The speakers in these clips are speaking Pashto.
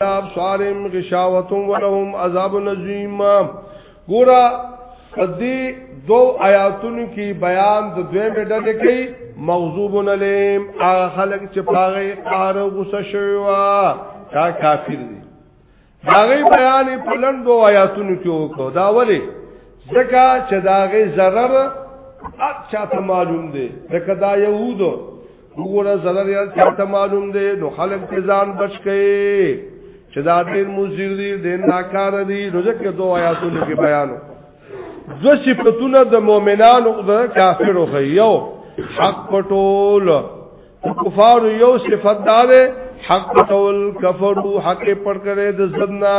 عذاب صارم غشاوت ولهم عذاب نظیم ګورا دې دو آیاتونو کې بیان د دوی مډل کې مغضوب علیم هغه خلک چې پاغه قار غوسه شوی وا دا کافر دي هغه بیان په لندو آیاتونو کې وکړو دا ولی ځکه چې داغه zarar اچھا ته معلوم دي ځکه دا يهودو وګوره zarar یې چاته معلوم دی نو خلک په ځان بچ کړي چې دا ډېر مزیر دي ډېر ناکار دي نو ځکه دوه آیاتونو کې بیانو دو صفتونه د مؤمنانو او د کافرو خي یو حق پټول کفار یو صفت دار حق پټول کفرو حق پټ کړي د زدنا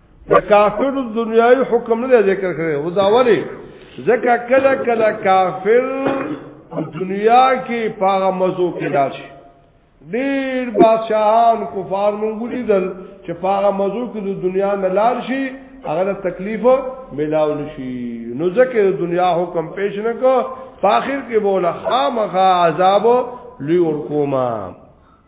د کافر دنیوي حکم نه ذکر کړي او دا ولی ځکه کله کله کافر دنیا کې پاغه مزو کې راشي ډیر بادشاہان کفار مونږ لیدل چې پاغه مزو کې د دنیا نه لار شي هغه تکلیف ملاو نشي نو ځکه د دنیا حکم پیش نه کو په اخر کې بوله خامخا عذاب لوی ورکوما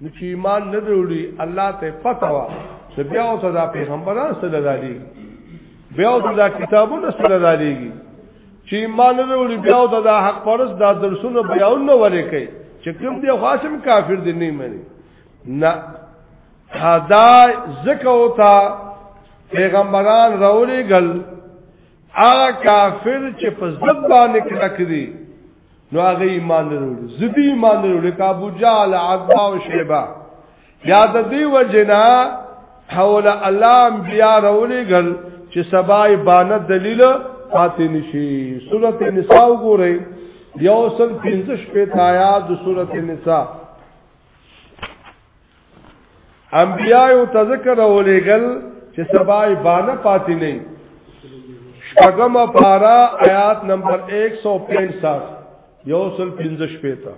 نو چې ایمان نه وروړي الله ته پته وا چې بیا او صدا پیغمبران سره دالي بیا او صدا کتابونه سره دالي چې ایمان نه وروړي بیا او صدا حق پرس دا درسونه بیان نه ولې کوي چې کوم دی خاصم کافر دی نه مني نه حدا زکه او تا پیغمبران راولې ګل هغه کافر چې په ځبانه کې راکړي نو هغه ایمان لرول زبی ایمان لرول کا ابو جال عقبا او شیبا یا د دې وجنا حول الله انبیاء رولېګل چې سبای باندې دلیل پاتې نشي سورته نساء وګورئ یو سل 15 په آیات د سورته نساء انبیایو تذکر اولیګل چې سبای بانه پاتې نه شپږم پارا آیات نمبر 165 یوصل 15 پیتا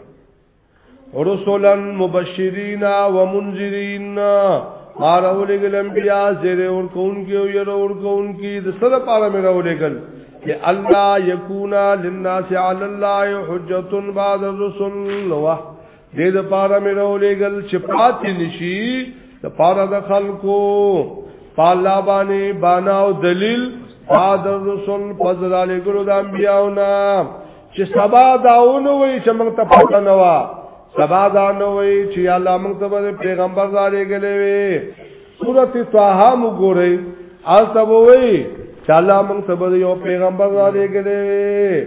رسولا مبشرین و منذرین مار اولیګل انبیا زیر اور کون کی او ير اور کون کی د سره پاره مې راولېګل چې الله یکونا للناس علی الله حجت بعد الرسل وه دې د پاره مې راولېګل چې پاتې نشي د پاره د خلکو پالا باندې بانا او دلیل پاد رسول فضل علی ګلو د انبیاونا چې سبا داونه وي چې موږ ته پته نه وا سبا دا نه وي چې الله موږ ته پیغمبر زارې غلې وي سورته طه مو ګورئ آل تبوي چې الله موږ ته یو پیغمبر زارې غلې وي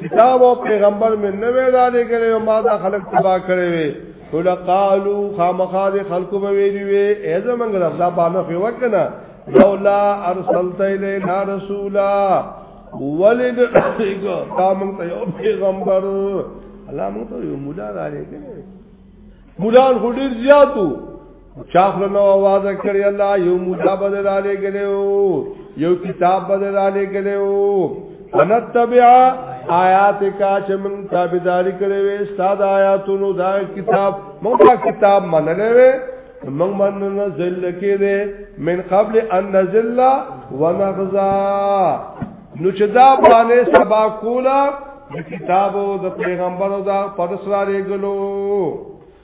کتاب او پیغمبر مې نه وې را لګلې او ما دا خلک تبا کړې وې ټول قالو خامخا دې خلکو به ویلي وې ای زمنګ رب دا باندې خو وکنه لولا ارسلت الینا رسولا ولید ایګو تا مونږ ته یو پیغمبر الله مونږ ته یو مولا را لګلې مولا خو ډیر زیاتو چاخل نو आवाज کړی الله یو مودا بدل علی ګلو یو کتاب بدل علی ګلو انتبع آیات کا چې من تابعداري کړې وې استاد آیاتونو دا کتاب موږ دا کتاب منلې وې موږ من نزل کې دې من قبل ان نزل ونغزا نو چې دا باندې سبا کولا د کتابو د پیغمبرو دا پرسرا لري ګلو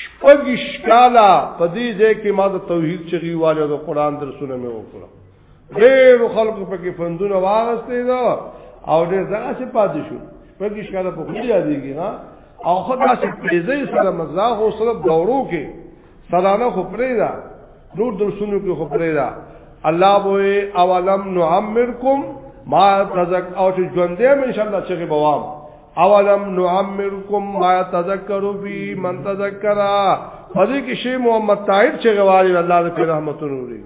شپږش کاله په دې ځای کې ما د توحید چغي والو د قران درسونه مې وکړه ډېر خلکو په کې فندونه واغستې دا او ډېر ځای چې پاتې شو شپږش کاله په خو یادېږي ها او خدای چې پېزې سره مزاح او سره دورو کې سلانه خو پرې دا نور درسونو کې خو پرې دا الله بوې اولم نعمرکم ما تزک او چې ژوندې ان شاء الله چې بوام اولم نعمرکم ما تذکروا فی من تذکرا پدې کې شیخ محمد طاهر چې غواړي الله دې رحمتونو لري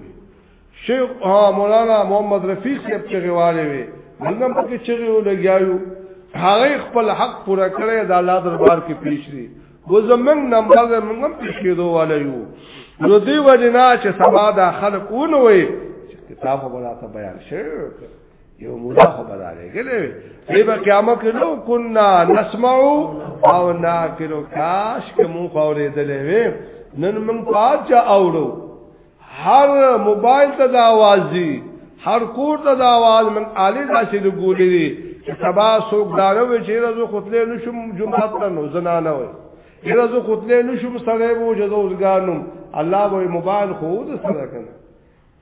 شیخ مولانا محمد رفیق صاحب چې غواړي وي موږ هم پکې چې ولګیاو هغه خپل حق پوره کړی د الله دربار کې پیښ دي و زمنګ نمبر موږ هم پیښ کېدو والي یو نو دی وجنا چې سبا د خلق اونوي کتاب ولاته بیان شي یو مولا خو بداله کله دی به قیامت کې لو کنا نسمعو او ناکلو کاش که مون خورې دلې وې نن من پاچا اورو هر موبایل ته د आवाज دی هر کور ته د आवाज من آلې داسې د ګولې دي چې سبا سوق دارو وي چې راځو خپلې نشم جمعه ته نو زنانه وي راځو خپلې نشم سره وو جزو ځګانم الله به موبایل خو د سره کنه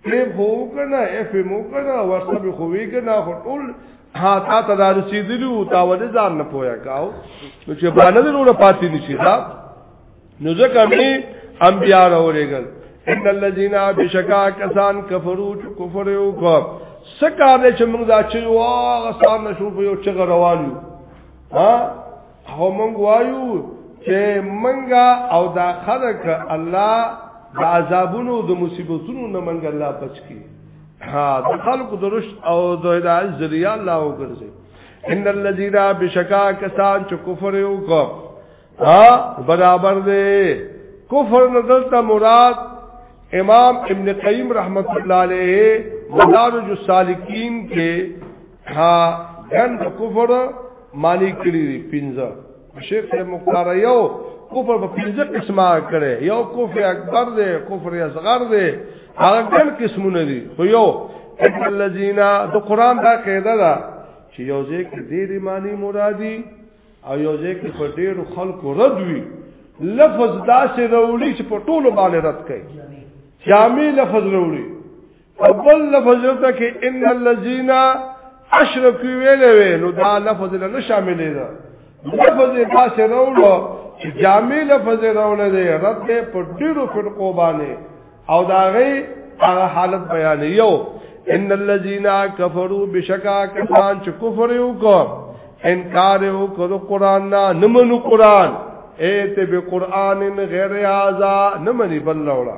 ټیپ هو کنه اف ایم هو کنه واتساپ خو وی کنه خو ټول ها تا ته دا رسیدلی او تا ولې ځان نه پویا کاو نو چې باندې نور پاتې نشي دا نو ځکه می انبیاء راولېګل ان الذين بشکا کسان کفرو چې کفر یو کو سکه دې چې موږ دا چې واغ سان نشو په یو چې روانو ها هو مونږ وایو چې منګه او دا خلق الله د عذابونو د مصیبتونو نه منګه الله بچ کی ها د خلق درش او د هدایت ذریعہ الله وګرځي ان الذين بشکا کسان چې کفر یو کو ها برابر دی کفر نه دلته مراد امام ابن قیم رحمت الله علیه مدارج السالکین کې ها ګن د کفر معنی کړی دی پنځه شیخ صاحب مختار یو کفر په پنځه قسمه کړي یو کفر اکبر دی کفر اصغر دی هغه ګن قسمونه دي خو یو ان الذين د قران دا قاعده ده چې یو ځکه ډېری معنی مرادي او یو ځکه په ډېرو خلکو رد وي لفظ دا سه وروړي چې په ټولو باندې رد کوي جامع لفظ وروړي اول لفظ ته کې ان الذين اشرکو ویلې وی نو دا لفظ نه شاملې ده لفظ تاسو راوړو چې جامع لفظ راوړل دی رد په ډیرو فرقو باندې او دا غي هغه حالت بیان یو ان الذين كفروا بشکا کسان چې کفر وکړ انکار وکړ قران نه نمنو قران ایت به قران غیر هذا نمنی بل لوړه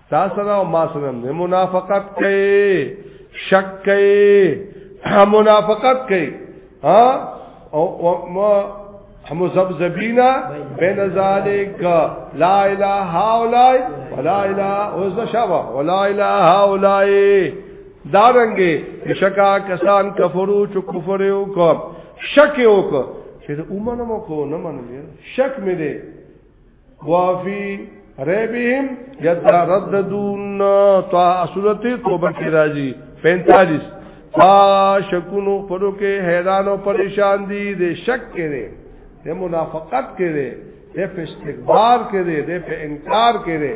تا سره او ما سره نه منافقت کوي شک کوي منافقت کوي ها او ما مزبزبینا بین ذالک لا اله هاولای ولا اله اوس شوا ولا اله هاولای دارنګي شکا کسان کفرو چ کفر یو کو شک یو کو چې اومنه مو کو نه منل شک مې وافی ریبهم یترددون تا سورت توبه کی راځي 45 فا شکونو پرو کې حیران او پریشان دي د شک کې دي د منافقت کې دي د استکبار کې دي د انکار کې دي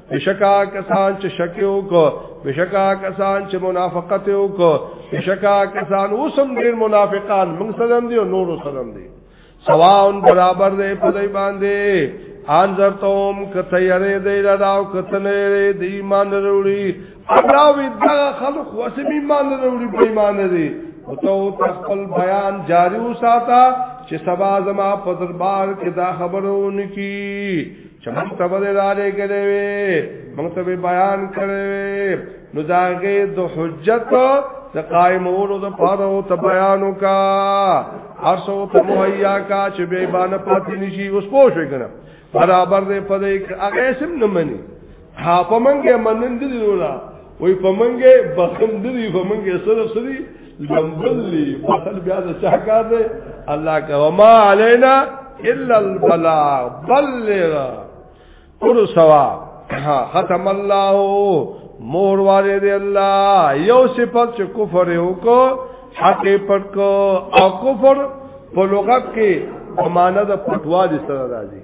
بشکا کسان چې شک وکړو بشکا کسان چې منافقت وکړو بشکا کسان اوسم ډیر منافقان موږ سره دي او نور سره دي سواون برابر دی په دې باندې انذرتم کته یری دی لدا او کته نه دی ایمان وروړي الله وی دا خلق وسم ایمان وروړي په ایمان دی او تو خپل بیان جاری وساته چې سبا زما په دربار کې دا خبرونه کی چې موږ ته به دالې کړې وي موږ ته بیان کړې وي نو داغه د حجت د قائمولو د پاره او ته بیانو کا ارسو ته مهیا کا چې به باندې پاتې نشي اوس پوه شو کنه برابر دې پدې هغه سم نه مني ها په منګه منن دي وروړه وای په منګه بخل دي په منګه صرف سری لمبل دي بخل بیا د چا کار دی الله کا وما علينا الا البلاغ بلغ پر سوا ختم الله مور والے دی الله یو صفات چې کفر یو کو حق پر کو او کفر په لغت کې امانه د پټوالي سره راځي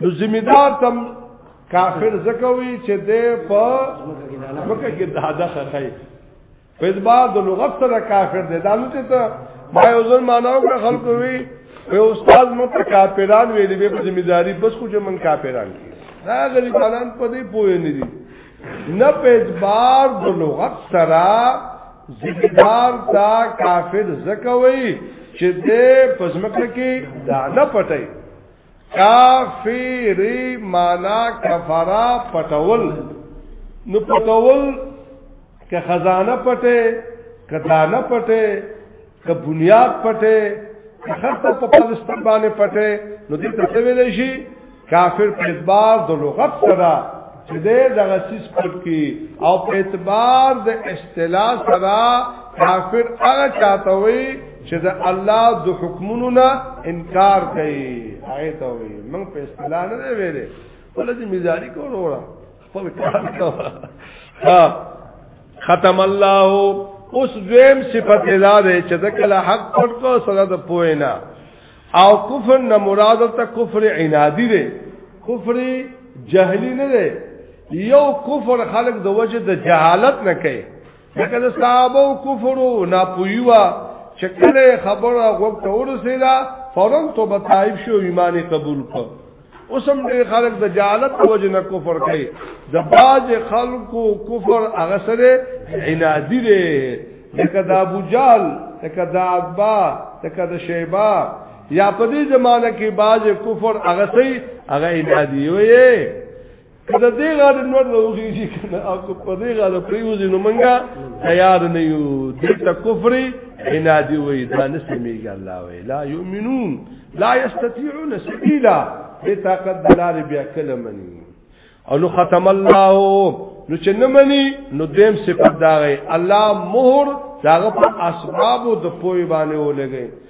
نو زمیدار تم کافر زکوي چې دې په مکه کې دادا خخای په اعتبار د لغت سره کافر دی دا نو چې ته ما یو ځل ماناو کړ خلکو وی په استاد مو ته کافران ویلې به په زمیداری بس خو چې من کافران کی دا غریبانان په دې پوه نه دي نه په اعتبار د لغت سره زمیدار تا کافر زکوي چې دې پزمکه کې دا نه پټي کافر معنا کفرا پټول نو پټول که خزانه پټه که دانه پټه که بنیاد پټه که خط په پاکستان باندې پټه نو دې ته ویل شي کافر په اعتبار د لغت سره چې دې دغه سیس پټ کی او په اعتبار د اصطلاح سره کافر هغه چاته وي چې د الله د حکمونو نه انکار کوي هغه ته وي موږ په اصطلاح نه ویلې ولې مزاري کول وره خپل کار کوه ها ختم الله اوس دویم صفت ادا ده چې د کله حق پټ کو سره د پوینا او کفر نه مراد ته کفر عنادی دی کفر جهلی نه دی یو کفر خلق د وجه د جهالت نه کوي لکه د صحابه کفر او ناپویوا چې کله خبره وخت ورسېده فورن توبه تایب شو ایمان قبول کړ اوس هم ډېر خلک د جهالت په وجه نه کفر کوي د باج خلکو کفر هغه سره عنادي دی لکه د ابو جال لکه د عقبا لکه د شیبا یا په دې زمانه کې باج کفر هغه سي هغه عنادي وي کله دې غاړ نور راوږي شي کنه او په دې غاړ پریوزي نو مونږه تیار نه یو دې ته کفر عنادي وي دا نه سميږي الله وي لا يؤمنون لا يستطيعون سبيلا دې طاقت دلار بیا کله مني او نو ختم الله نو چې نه مني نو دیم صفات داغه الله مهر داغه په اسباب د پوي باندې ولګي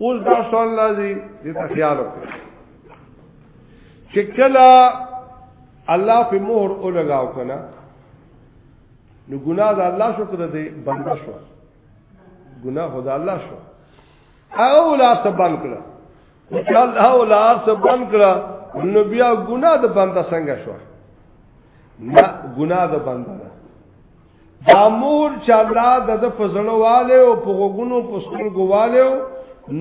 اوس دا سوال لازم دي ته خیال وکړئ چې کله الله په مهر او لگاو کنه نو ګناه د الله شو کړه دې بند شو ګناه خدای الله شو او لا سبن کړه الله او لا سبن کړه نو بیا ګناه د بنده څنګه شو نه ګناه د بنده دا مور چې الله د د پزړو والے او په غوګونو په سترګو والے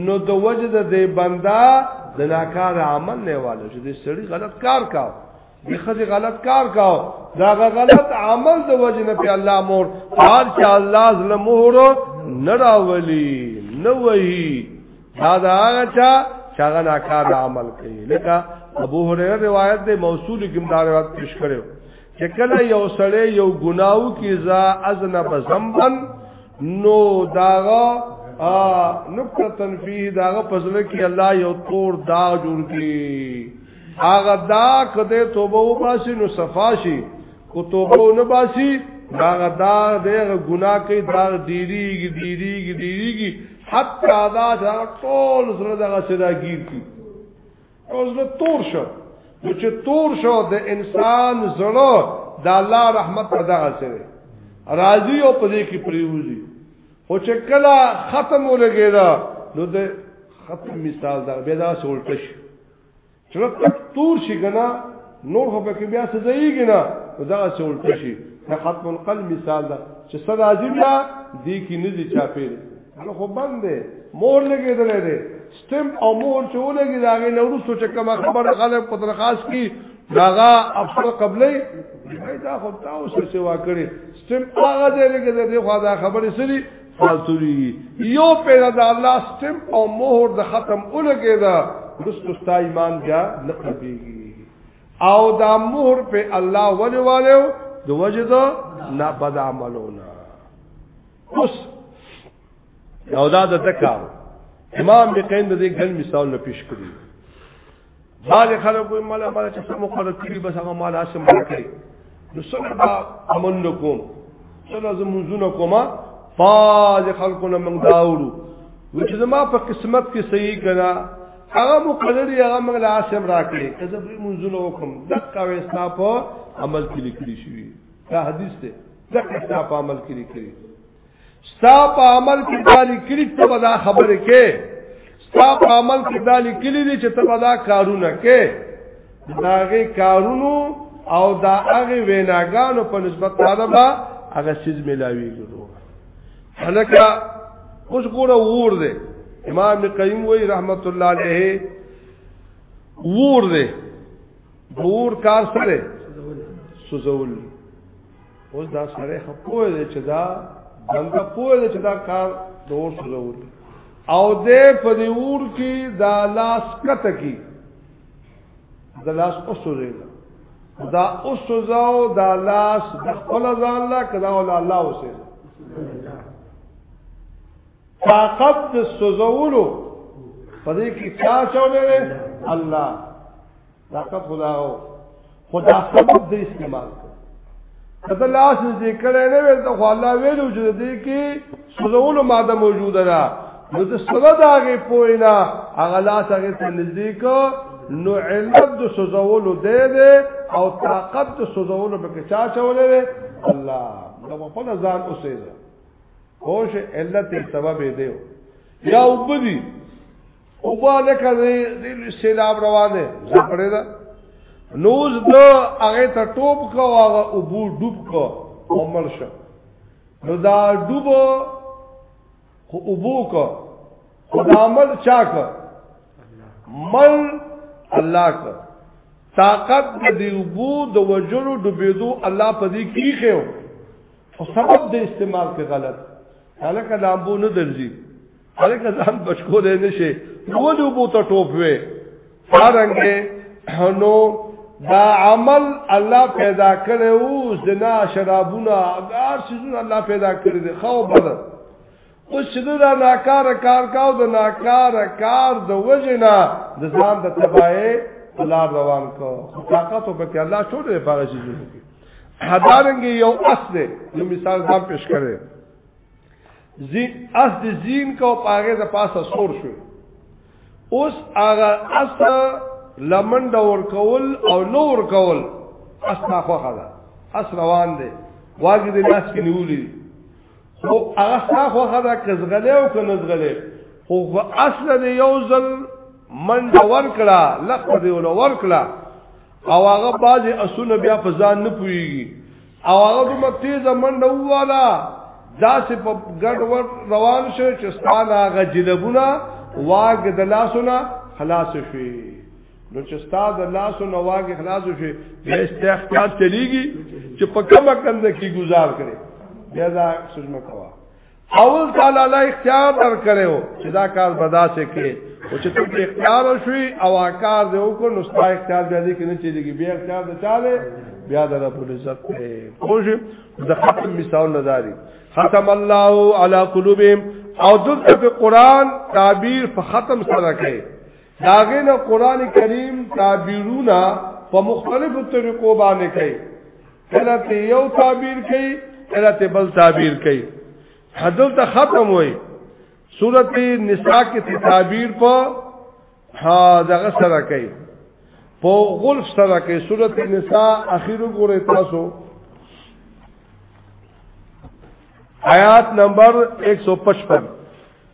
نو د وجه د دې بندا د ناکار عمل نه والو چې د سړي غلط کار کاو د خځه غلط کار کاو دا غلط عمل د وجه نه په الله مور حال چې الله ظلم مور نه راولي نه وهي دا دا هغه چا چې هغه ناکار عمل کوي لکه ابو هريره روایت د موصول کې مدار روایت پیش کړو چې کله یو سړی یو ګناو کی ذا اذن بذنبن نو داغه نقطه تنفیه داغه پزله کی الله یو تور دا جوړ کی هغه دا کده توبه و باسی نو صفاشی کو توبه و نه باسی داغه دا دغه ګناه کوي دا ډیریږي ډیریږي ډیریږي حتی دا ټول سره دغه سره گیر کی او زړه تور شو نو چې تور شو د انسان زړه د الله رحمت په دغه سره راضي او په دې کې پریوزي خو چې کله ختم ولګی دا نو د ختم مثال دا بیا دا سولټش چې تور شي کنه نور خو پکې بیا څه ځایږي نه دا سولټش شي ختم القلب مثال دا چې صد عظیم دا دی کې نه دي چا پیل هغه خو بند دی مور لګېدلې ده سټم او مور چې ولګي دا غي له ورسو چې کوم خبر خلک په درخواس کې داغا افسر قبلې دا خو تاسو څه سوا کړی سټم هغه دې لګي دې خو دا خبرې سړي فالتوري یو پیدا د الله سټم او مهر د ختم اولګي دا رسو ستا ایمان بیا نه قبليږي او دا مهر په الله ولې والو د وجد نه بد عملونه اوس او دا د ذکر امام به کین د دې ګل مثال نه پیش کړی باز خلک وي مال مال چې سم مقرر کړی بس هغه مال حاصل مال کړی نو سبا امن لكم سبا زمونږونه کوما باز خلکو نه موږ داوړو و چې زما په قسمت کې صحیح کنا هغه مقرر یې هغه موږ له حاصل راکړي که زه به مونږونه وکم دغه وستا په عمل کې لیکلی شوی دا حدیث دی دغه په عمل کې لیکلی ستا په عمل کې دا لیکلي ته به دا خبرې کې ستا په عمل کې دا لیکلي دي چې ته به دا کارونه کې دا غي کارونو او دا هغه ویناګانو په نسبت تعالی به هغه سیز ملاویږي هلکه اوس ګوره ور دي امام ابن قیم وی رحمت الله علیه ور دي ور کار سره سوزول اوس دا سره خپوه دی چې دا دنده پوه دی چې دا کار د اور سره وړي او دې په دې اور کې دا لاس کته کې دا لاس اوسوځي دا اوسوځاو دا لاس د خپل ځان لا کدا ول الله اوسه طاقت د سوزولو په دې کې چا چولې الله طاقت خدا او خدا سبب دې استعمال کړه لاس دې کړه نه ویل ته الله ویلو چې دې کې سوزول ماده موجوده ده نو ته سره دا غي پوینا هغه لاس هغه ته نږدې کو نو علت د سوزول دې دې او طاقت د سوزول به کې چا چولې ده الله دا په خپل ځان اوسې ده خوش علت سبب دې یا وبدي او باندې کړي د سیلاب روان دي ځپړې دا نوز د هغه ته ټوپ کو هغه او بو ډوب کو عمر شه نو دا ډوب خو او بو کو خدا عمل چا کو مل الله کو طاقت د دی وبو د وجلو ډوبېدو الله په دې کې خېو او سبب د استعمال کې غلط هلکه لامبو نه درځي هلکه ځان بچکو دی نشي ولې وبو ته ټوپ وې څنګه نو دا عمل الله پیدا کړي او زنا شرابونه اګار سيزونه الله پیدا کړي دي خو بدل او شنو دا ناکار کار کاو د ناکار کار د وجنا د ځان د تباہي لار روان کو طاقت په کې الله شو دې پاره شي حدارنګ یو اصل یو مثال ځان پیش کړي زی اس د زین کو پاګه د پاسه سور شو اوس هغه اس لمن دور کول او نور کول اس نه خوخه ده اس روان دي واګي د لاس کې نیولې خو هغه نه خوخه ده کزغله او کنزغله خو اصل د یو ځل من دور کړه لخت دی ور کړه او هغه باز اسونه بیا په ځان نه پويږي او هغه دومره تیزه منډه وواله داسې په ګډ ور روان شو چې ستانه هغه جلبونه واګ د لاسونه خلاص شوي نو چې ستاد د لاسونه واګ خلاص شوي بیا استحقاق چلیږي چې په کومه کنده کې گزار کړي بیا دا سجمه کوه اول تعالی له اختیار در کړو چې دا کار بدا سي کې او چې ته اختیار شوي او کار دې وکړو نو ستا اختیار بیا دې کې نه چلیږي بیا اختیار د چاله بیا د رب العزت ته خوش د ختم مثال نظری ختم الله علی قلوبهم او دغه په قران تعبیر په ختم سره کوي داغه نه قران کریم تعبیرونه په مختلفو طریقو باندې کوي کله ته یو تعبیر کوي کله ته بل تعبیر کوي حدل ته ختم وای سورت نساء کې تعبیر په ها دغه سره کوي په غلف سره کوي سورت نساء اخیر وګورئ تاسو آیات نمبر 155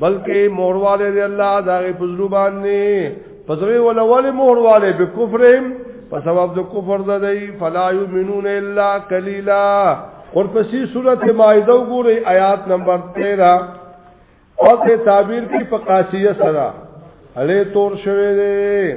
بلکې مورواله دی الله داغه پزلو باندې پزوی ولا ولی مورواله به کفرهم په سبب د کفر د دی فلا یمنون الا قلیلا ورپسې سورته مائده وګورئ آیات نمبر 13 او ته تعبیر کی په قاسیه سره اله تور شوه دی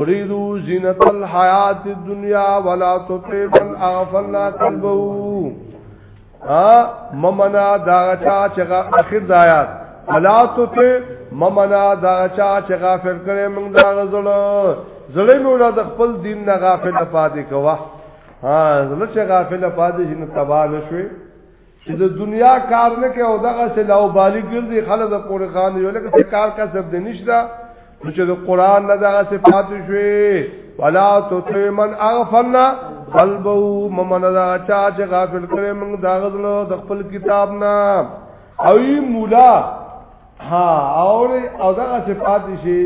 اريدو زینت الحیات الدنیا ولا تطیع من اغفلنا قلبه ا ممنا دا چا چې اخر دایات ولا تطیع ممنا دا چا چې غافل کړي موږ دا غزل زړه مولا د خپل دین نه غافل پاتې کوه ها زړه چې غافل پاتې شي نو تباہ نشوي چې د دنیا کار نه کوي او دغه سه لاو بالی ګرځي خلک د پورې خان یو لکه څه کار کسب دي نشته چې د قران نه دغه سه پاتې شوي ولا تطع من اغفلنا قلبو ممن دا چا چې غافل کړي موږ دا غزلو د خپل کتاب نه او مولا ها اور او دا چې پاتې شي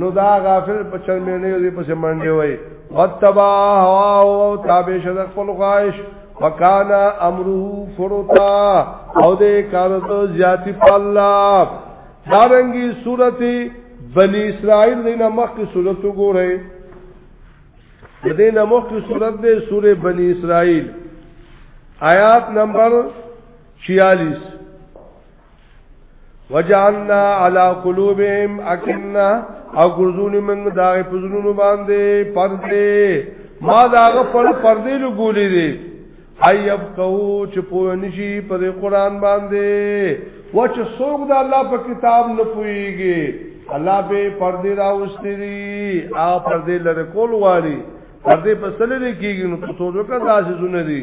نو دا غافل په چرمنې دی پسې منډي وای وتبا هوا او تابع شد خپل خواهش وکانا امره فرطا او دې کارت زیاتی پالا دارنګي سورتي بني اسرائيل دینه مخکې سورت وګورئ دینه مخکې سورت دې سورې بني اسرائيل آیات نمبر 46 وجعلنا على قلوبهم اكنا او ګرځول موږ دا په زړونو باندې پردې ما دا غفل پردې لګولې دي ايب کو چې په نشي په قرآن باندې و چې څوک دا الله په کتاب نه پويږي الله به پردې راوستي دي او پردې لره کول واري پردې په سره کېږي نو په توګه دا څه زونه دي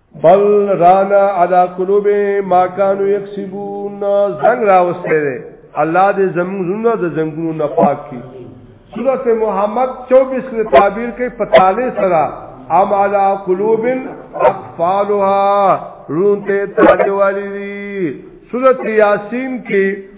بل رانا علا قلوب ما کانو یکسبون زنگ راوسته ده الله دې زمون زونه د زنګونو نه پاک کی سورت محمد 24 کې تعبیر کوي پتاله سرا ام علا قلوب اقفالها رون ته تاجوالی دي سورت یاسین کې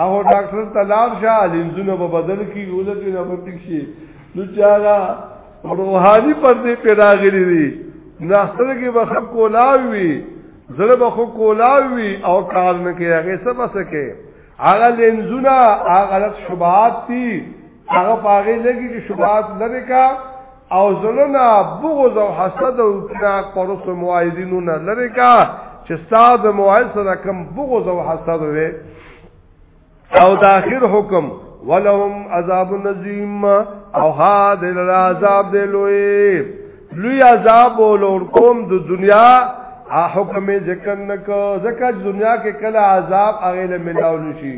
هغه ډاکټر تلاب شاه لینزونه په بدل کې یو لکه نه پټی شي نو چاغه روحاني پر دې پیدا غلي دي ناستر کې به خپ کولاوي زړه به خو کولاوي او کار نه کوي هغه څه بسکه هغه لینزونه هغه غلط شبهات دي هغه پاغه لګي چې شبهات لري کا او زلنا بغض او حسد او اطلاق پر اس معاهدینو نه لری کا چې استاد معاهد سره کم بغض او حسد وي او د اخر حکم ولهم عذاب نظیم او ها د عذاب د لوی لوی عذاب ولور کوم د دنیا حکم ذکر نکو زکه دنیا کې کله عذاب اغه له ملاو نشي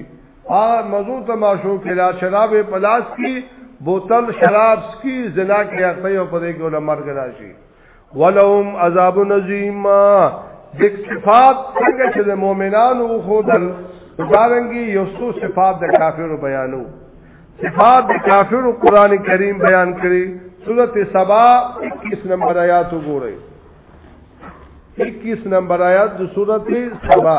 ا مزو تماشو کې لا شراب پلاس کی بوتل شراب سکی زنا کې اخته یو پدې کې ول مرګ راشي ولهم عذاب نظیم ذک صفات څنګه چې د مؤمنانو خو دل دارنګي یو څو صفات د کافرو بیانو صفات د کافرو قران کریم بیان کړي سورته سبا 21 نمبر آیات وګورئ 21 نمبر آیات د سورته سبا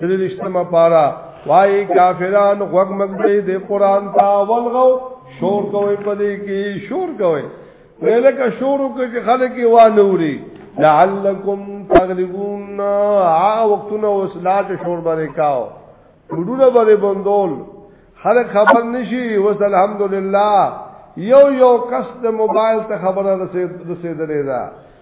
سره رښتما پارا وای کافران غوږ مګړي د قران تا ولغو شور کوي پدې کې شور کوي ولکه شور کوي خلک یې وانوري لعلکم تغلبون ا وختونه وسلات شور باندې کاو ګډونه باندې بندول خلک خبر نشي وس الحمدلله یو یو کس د موبایل ته خبره رسیدلې ده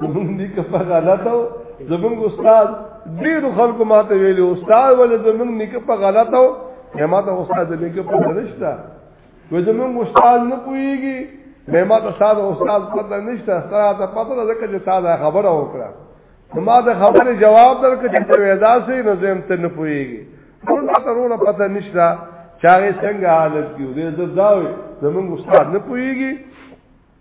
مونږ دې که په غلطه او زمونږ استاد ډیر خلکو ماته ویلي استاد ولې زمونږ نیکه په غلطه او یا ماته استاد نیکه په غلطه و زمونږ استاد نه پويږي مې ماته استاد استاد پته نشته سره ته پته ده ځکه چې تاسو خبره وکړه ما د خبرې جواب درکړ چې پیدا سي نو زم ته نه پويږي ټول ماته رونه پته نشته چاغه څنګه حالت کیو دې زداوي زمونږ استاد نه پويږي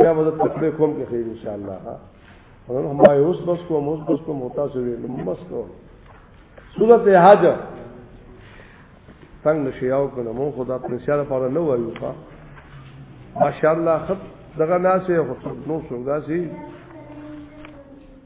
بیا مدد پکړې کوم کې خیر ان شاء الله ها ورنه ما اوس بس کوم اوس بس کوم هوتا سوي بس کوم سورته حج څنګه نشیاو کنه مون خدا په سیاره پر نه وایو ښا ماشاءالله خط دغه ناسه خو نو څنګه سي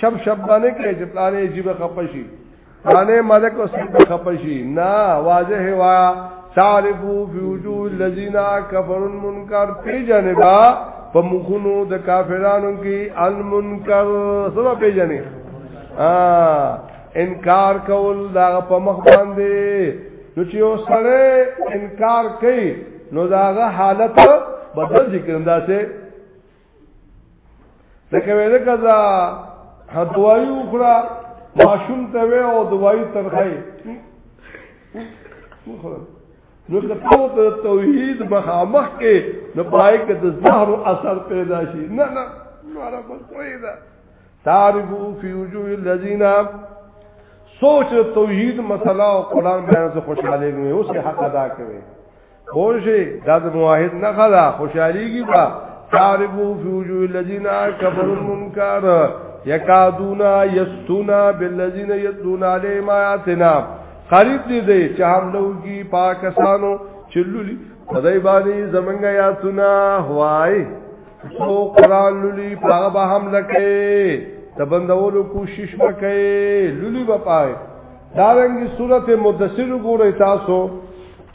شب شب باندې کې چې پلانې عجیب خپشي پلانې ملک او سب خپشي نه واضح وا تعرفو فی وجوه الذین کفروا المنکر پی جنبا په مخونو د کافرانو کې المنکر سبا پی جنې انکار کول دا په مخ باندې نو چې یو سره انکار کوي نو داغه حالت بدل ذکر انداسه لکه ویل کدا هدوایي وکړه ماشوم ته وې او دوايي ترخه نو که ته ته توحید مخامخ کې نو پای کې د زهر اثر پیدا شي نه نه نو را بسوي دا تعرفو فی وجوه الذین سوچ توحید مسله او قران بیان څخه خوشاله وي اوس حق ادا کوي خوشی دا د موحد نه خلا خوشاليږي با تعرفو فی وجوه الذین کفروا المنکر یکادونا یستونا بالذین یتلون علیهم آیاتنا قریب دې دې چې هم لوګي پاکستانو چلولي خدای باندې زمنګ آیاتنا هواي سو قران لولي هغه به هم لکه تبندولو کوشش وکړي لولي به پای دارنګي سورته مدثر ګورې تاسو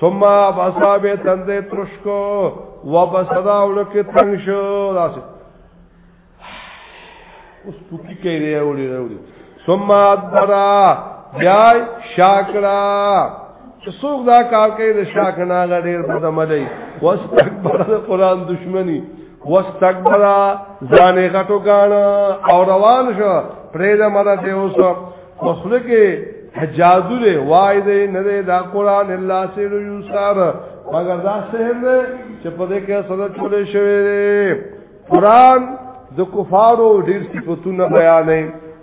ثم بسا به تنده ترشکو و بسدا ولکه تنگ شو داسې اوس پوکی کوي دی وړي وړي ثم ادبرا بیا شاکرا څوک دا کار کوي د شاکنا غډیر په دملې واستكبر د قران دشمنی واستكبر ځانې غټو غاڼه او روان شو پرې د مده ته اوسه خوخله کې جادو دی وای دی نه دی دا قران الله سیر یوسار مگر دا سحر دی چې په دې کې سره چولې شوی دی قران د کفارو ډیر صفاتونه بیانې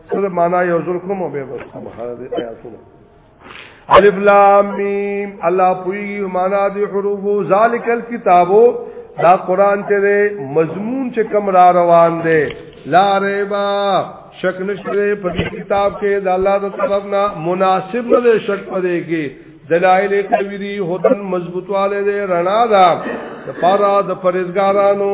سره معنا یو ځل کوم به سبحان الله الف لام میم الله پوی معنا دی حروف ذالک الکتابو دا قران ته دی مضمون چې کم را روان دی لا ریبا شک نشته په کتاب کې د الله د طرف نه مناسب نه شک پدې کې دلائل کوي دی هدن مضبوطواله دی رڼا دا د پارا د پرېزګارانو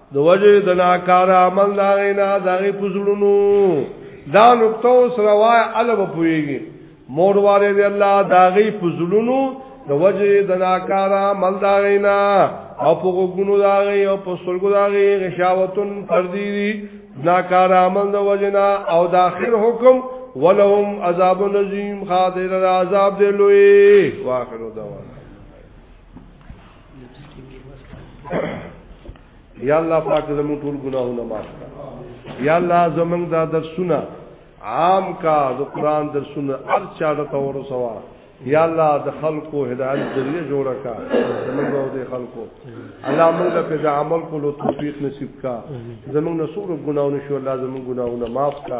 د وجه د ناکار عمل دا غینا دا غی پزړونو دا نقطه سره وای علب پویږي مور والے دی الله دا غی پزړونو د وجه د ناکار عمل دا غینا او په ګونو دا غی او په سرګو دا غی غشاوتن پردی دی ناکار عمل د وجنا او د اخر حکم ولهم عذاب نظیم خاطر عذاب دی لوی واخر دوا یا الله پاک زموږ ټول ګناهونه معاف کړه یا الله زموږ دا درسونه عام کا د قران درسونه هر چا د تور سوا یا الله د خلکو هدایت ذریعہ جوړ کا زموږ او د خلکو الله موږ په د عمل کولو توفیق نصیب کا زموږ نسور ګناونه شو الله زموږ ګناونه معاف کا